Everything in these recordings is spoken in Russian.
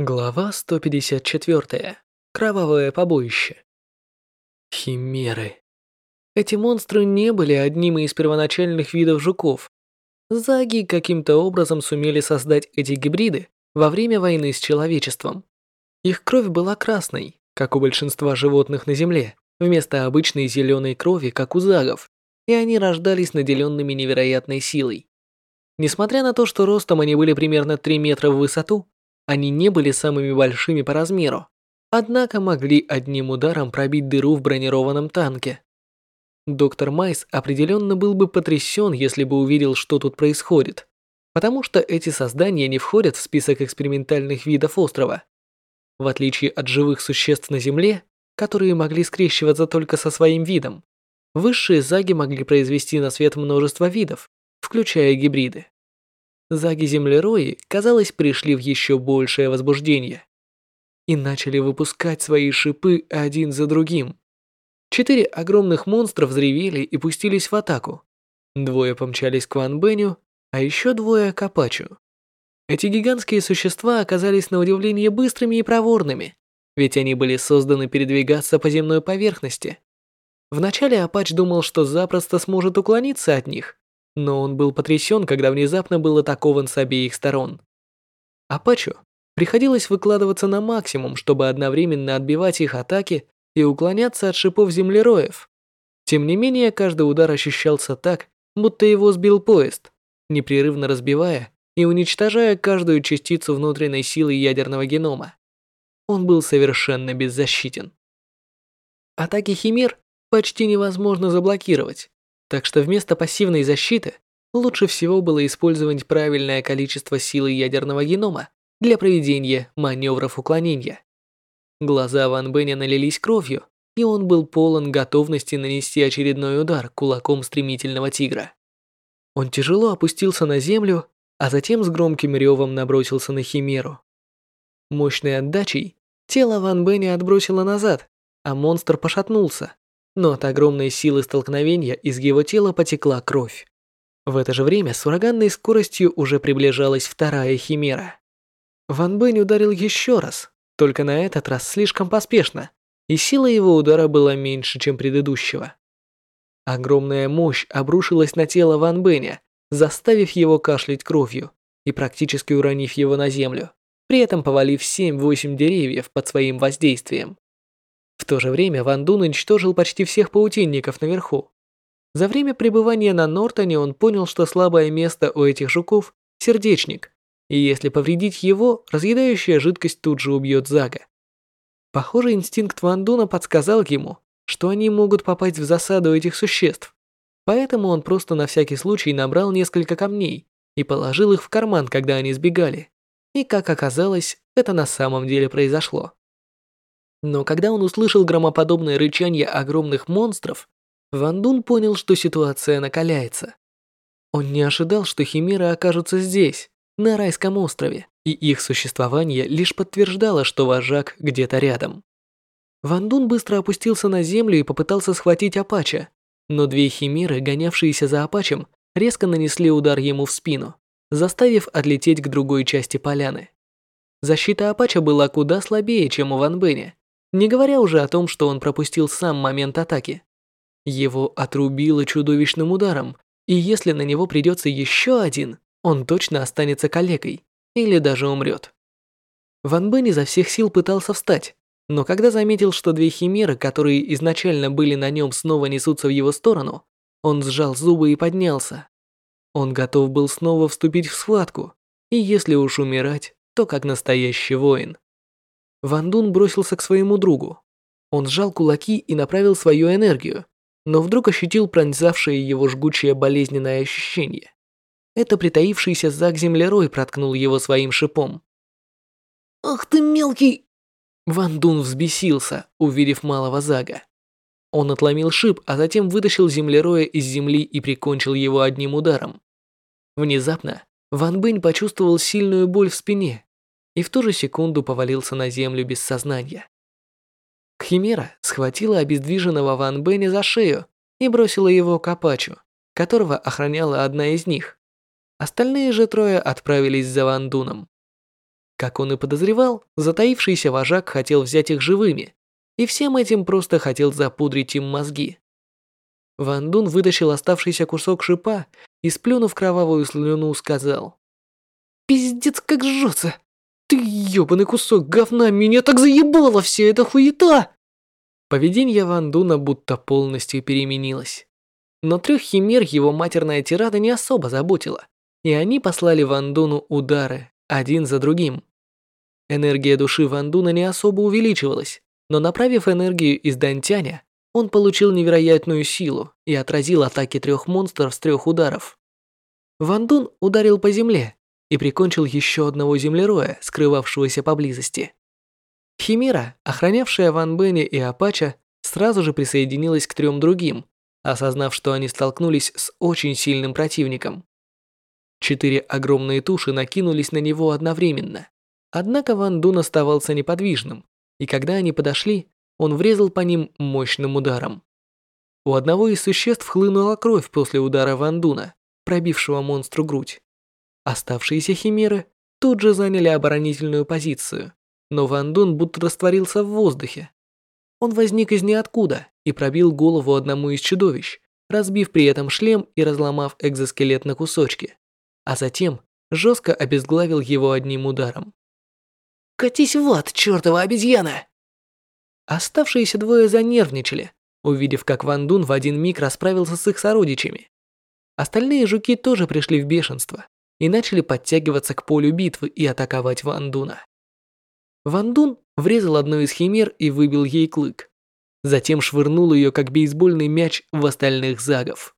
Глава 154. Кровавое побоище. Химеры. Эти монстры не были одним из первоначальных видов жуков. Заги каким-то образом сумели создать эти гибриды во время войны с человечеством. Их кровь была красной, как у большинства животных на Земле, вместо обычной зеленой крови, как у загов, и они рождались наделенными невероятной силой. Несмотря на то, что ростом они были примерно 3 метра в высоту, они не были самыми большими по размеру, однако могли одним ударом пробить дыру в бронированном танке. Доктор Майс определенно был бы потрясен, если бы увидел, что тут происходит, потому что эти создания не входят в список экспериментальных видов острова. В отличие от живых существ на Земле, которые могли скрещиваться только со своим видом, высшие заги могли произвести на свет множество видов, включая гибриды. Заги-землерои, казалось, пришли в еще большее возбуждение и начали выпускать свои шипы один за другим. Четыре огромных монстра взревели и пустились в атаку. Двое помчались к Ван Беню, а еще двое к Апачу. Эти гигантские существа оказались на удивление быстрыми и проворными, ведь они были созданы передвигаться по земной поверхности. Вначале Апач думал, что запросто сможет уклониться от них, но он был потрясен, когда внезапно был атакован с обеих сторон. Апачу приходилось выкладываться на максимум, чтобы одновременно отбивать их атаки и уклоняться от шипов землероев. Тем не менее, каждый удар ощущался так, будто его сбил поезд, непрерывно разбивая и уничтожая каждую частицу внутренней силы ядерного генома. Он был совершенно беззащитен. Атаки химер почти невозможно заблокировать, так что вместо пассивной защиты лучше всего было использовать правильное количество силы ядерного генома для проведения маневров уклонения. Глаза Ван Бэня налились кровью, и он был полон готовности нанести очередной удар кулаком стремительного тигра. Он тяжело опустился на землю, а затем с громким ревом набросился на Химеру. Мощной отдачей тело Ван Бэня отбросило назад, а монстр пошатнулся, но от огромной силы столкновения из его тела потекла кровь. В это же время с ураганной скоростью уже приближалась вторая химера. Ван Бэнь ударил еще раз, только на этот раз слишком поспешно, и сила его удара была меньше, чем предыдущего. Огромная мощь обрушилась на тело Ван Бэня, заставив его кашлять кровью и практически уронив его на землю, при этом повалив 7-8 деревьев под своим воздействием. В то же время Ван Дун уничтожил почти всех паутинников наверху. За время пребывания на Нортоне он понял, что слабое место у этих жуков – сердечник, и если повредить его, разъедающая жидкость тут же убьет Зага. Похоже, инстинкт Ван Дуна подсказал ему, что они могут попасть в засаду этих существ, поэтому он просто на всякий случай набрал несколько камней и положил их в карман, когда они сбегали. И как оказалось, это на самом деле произошло. Но когда он услышал громоподобное рычание огромных монстров, Ван Дун понял, что ситуация накаляется. Он не ожидал, что химеры окажутся здесь, на райском острове, и их существование лишь подтверждало, что вожак где-то рядом. Ван Дун быстро опустился на землю и попытался схватить Апача, но две химеры, гонявшиеся за Апачем, резко нанесли удар ему в спину, заставив отлететь к другой части поляны. Защита Апача была куда слабее, чем у Ван Бэня, не говоря уже о том, что он пропустил сам момент атаки. Его отрубило чудовищным ударом, и если на него придется еще один, он точно останется калекой или даже умрет. Ван Бен изо всех сил пытался встать, но когда заметил, что две химеры, которые изначально были на нем, снова несутся в его сторону, он сжал зубы и поднялся. Он готов был снова вступить в схватку, и если уж умирать, то как настоящий воин. Ван Дун бросился к своему другу. Он сжал кулаки и направил свою энергию, но вдруг ощутил пронзавшее его жгучее болезненное ощущение. Это притаившийся Зак Землерой проткнул его своим шипом. «Ах ты мелкий!» Ван Дун взбесился, увидев малого Зага. Он отломил шип, а затем вытащил Землероя из земли и прикончил его одним ударом. Внезапно Ван Бэнь почувствовал сильную боль в спине и в ту же секунду повалился на землю без сознания. Химера схватила обездвиженного Ван Бенни за шею и бросила его к Апачу, которого охраняла одна из них. Остальные же трое отправились за Ван Дуном. Как он и подозревал, затаившийся вожак хотел взять их живыми, и всем этим просто хотел запудрить им мозги. Ван Дун вытащил оставшийся кусок шипа и, сплюнув кровавую слюну, сказал. «Пиздец, как жжется! Ты ёбаный кусок говна, меня так заебала вся эта хуета!» Поведение Ван Дуна будто полностью переменилось. Но трех химер его матерная тирада не особо заботила, и они послали Ван Дуну удары, один за другим. Энергия души Ван Дуна не особо увеличивалась, но направив энергию из Дантяня, он получил невероятную силу и отразил атаки трех монстров с трех ударов. Ван Дун ударил по земле и прикончил еще одного землероя, скрывавшегося поблизости. Химера, охранявшая Ван Бенни и Апача, сразу же присоединилась к трем другим, осознав, что они столкнулись с очень сильным противником. Четыре огромные туши накинулись на него одновременно. Однако Ван Дун оставался неподвижным, и когда они подошли, он врезал по ним мощным ударом. У одного из существ хлынула кровь после удара Ван Дуна, пробившего монстру грудь. Оставшиеся химеры тут же заняли оборонительную позицию, но Ван Дун будто растворился в воздухе. Он возник из ниоткуда и пробил голову одному из чудовищ, разбив при этом шлем и разломав экзоскелет на кусочки, а затем жестко обезглавил его одним ударом. «Катись в ад, чертова обезьяна!» Оставшиеся двое занервничали, увидев, как Ван Дун в один миг расправился с их сородичами. Остальные жуки тоже пришли в бешенство и начали подтягиваться к полю битвы и атаковать Ван Дуна. Ван Дун врезал одну из химер и выбил ей клык. Затем швырнул ее, как бейсбольный мяч, в остальных загов.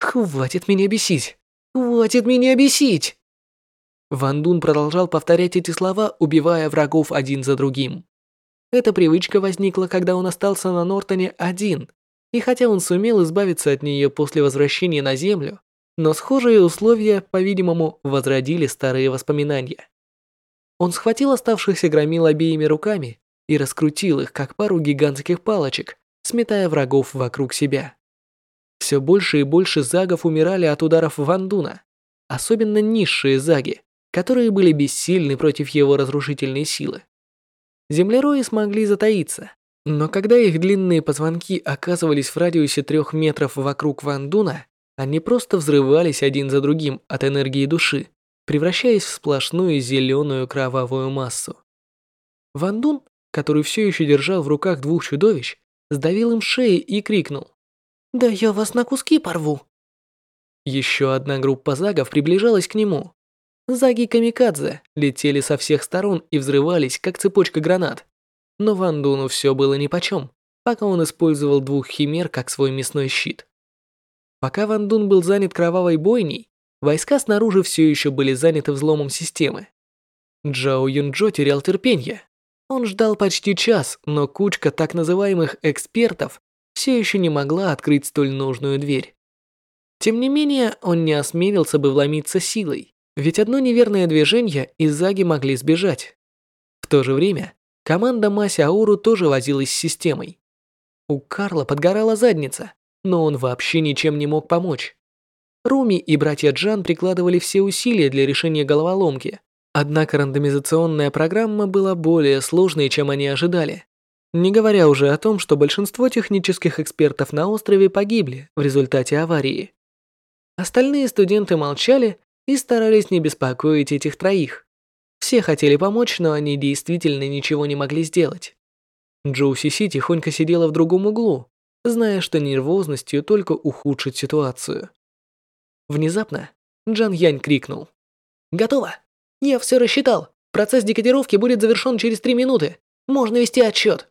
«Хватит меня бесить! Хватит меня бесить!» Ван Дун продолжал повторять эти слова, убивая врагов один за другим. Эта привычка возникла, когда он остался на Нортоне один, и хотя он сумел избавиться от нее после возвращения на Землю, но схожие условия, по-видимому, возродили старые воспоминания. Он схватил оставшихся громил обеими руками и раскрутил их, как пару гигантских палочек, сметая врагов вокруг себя. Все больше и больше загов умирали от ударов Вандуна, особенно низшие заги, которые были бессильны против его разрушительной силы. Землерои смогли затаиться, но когда их длинные позвонки оказывались в радиусе трех метров вокруг Вандуна, они просто взрывались один за другим от энергии души, превращаясь в сплошную зеленую кровавую массу. Ван Дун, который все еще держал в руках двух чудовищ, сдавил им шеи и крикнул. «Да я вас на куски порву!» Еще одна группа загов приближалась к нему. Заги Камикадзе летели со всех сторон и взрывались, как цепочка гранат. Но Ван Дуну все было нипочем, пока он использовал двух химер как свой мясной щит. Пока Ван Дун был занят кровавой бойней, Войска снаружи все еще были заняты взломом системы. Джао Юнджо терял терпение. Он ждал почти час, но кучка так называемых экспертов все еще не могла открыть столь нужную дверь. Тем не менее, он не осмелился бы вломиться силой, ведь одно неверное движение и Заги могли сбежать. В то же время, команда Маси Ауру тоже возилась с системой. У Карла подгорала задница, но он вообще ничем не мог помочь. Руми и братья Джан прикладывали все усилия для решения головоломки. Однако рандомизационная программа была более сложной, чем они ожидали. Не говоря уже о том, что большинство технических экспертов на острове погибли в результате аварии. Остальные студенты молчали и старались не беспокоить этих троих. Все хотели помочь, но они действительно ничего не могли сделать. Джоуси Си тихонько сидела в другом углу, зная, что нервозностью только ухудшит ситуацию. Внезапно Джан Янь крикнул. «Готово! Я все рассчитал. Процесс декодировки будет завершен через три минуты. Можно вести отчет.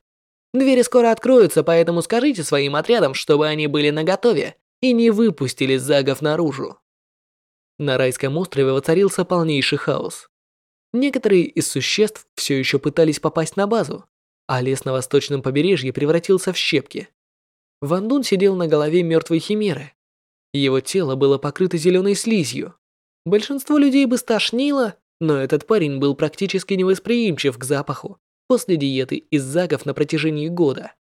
Двери скоро откроются, поэтому скажите своим отрядам, чтобы они были наготове и не выпустили загов наружу». На райском острове воцарился полнейший хаос. Некоторые из существ все еще пытались попасть на базу, а лес на восточном побережье превратился в щепки. Ван Дун сидел на голове мертвой химеры, его тело было покрыто зеленой слизью. Большинство людей бы стошнило, но этот парень был практически невосприимчив к запаху после диеты из загов на протяжении года.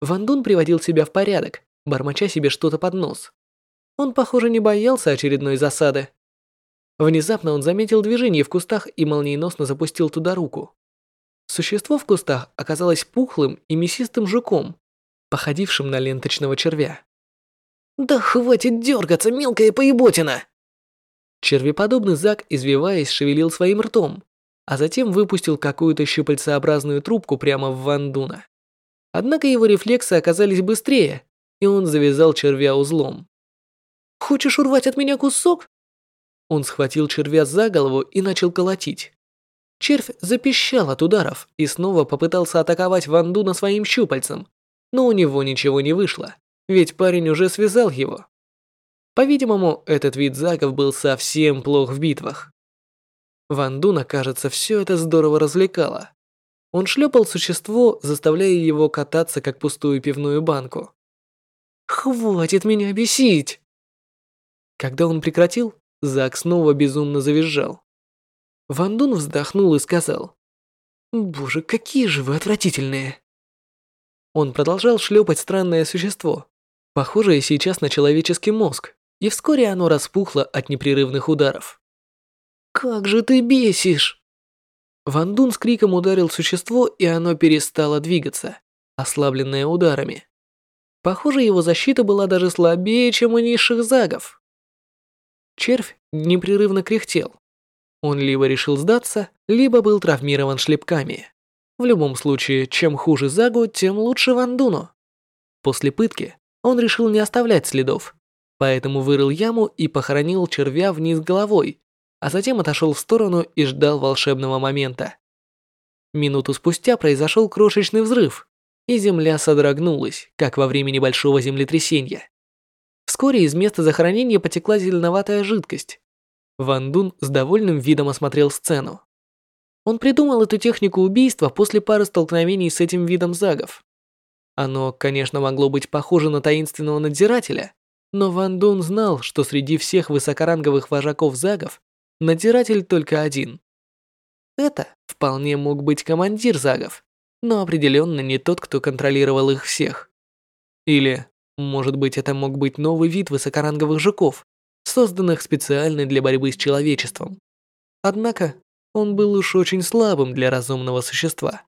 Ван Дун приводил себя в порядок, бормоча себе что-то под нос. Он, похоже, не боялся очередной засады. Внезапно он заметил движение в кустах и молниеносно запустил туда руку. Существо в кустах оказалось пухлым и мясистым жуком, походившим на ленточного червя. «Да хватит дергаться, мелкая поеботина!» Червеподобный Зак, извиваясь, шевелил своим ртом, а затем выпустил какую-то щупальцеобразную трубку прямо в Вандуна. Однако его рефлексы оказались быстрее, и он завязал червя узлом. «Хочешь урвать от меня кусок?» Он схватил червя за голову и начал колотить. Червь запищал от ударов и снова попытался атаковать Вандуна своим щупальцем, но у него ничего не вышло, ведь парень уже связал его. По-видимому, этот вид загов был совсем плох в битвах. Вандуна, кажется, все это здорово развлекало. Он шлепал существо, заставляя его кататься, как пустую пивную банку. «Хватит меня бесить!» Когда он прекратил, Зак снова безумно завизжал. Ван Дун вздохнул и сказал, «Боже, какие же вы отвратительные!» Он продолжал шлепать странное существо, похожее сейчас на человеческий мозг, и вскоре оно распухло от непрерывных ударов. «Как же ты бесишь!» Ван Дун с криком ударил существо, и оно перестало двигаться, ослабленное ударами. Похоже, его защита была даже слабее, чем у низших загов. Червь непрерывно кряхтел. Он либо решил сдаться, либо был травмирован шлепками. В любом случае, чем хуже Загу, тем лучше Вандуну. После пытки он решил не оставлять следов, поэтому вырыл яму и похоронил червя вниз головой, а затем отошел в сторону и ждал волшебного момента. Минуту спустя произошел крошечный взрыв, и земля содрогнулась, как во время небольшого землетрясения. Вскоре из места захоронения потекла зеленоватая жидкость. Ван Дун с довольным видом осмотрел сцену. Он придумал эту технику убийства после пары столкновений с этим видом загов. Оно, конечно, могло быть похоже на таинственного надзирателя, но Ван Дун знал, что среди всех высокоранговых вожаков загов надзиратель только один. Это вполне мог быть командир загов, но определенно не тот, кто контролировал их всех. Или может быть, это мог быть новый вид высокоранговых жуков, созданных специально для борьбы с человечеством. Однако, он был уж очень слабым для разумного существа.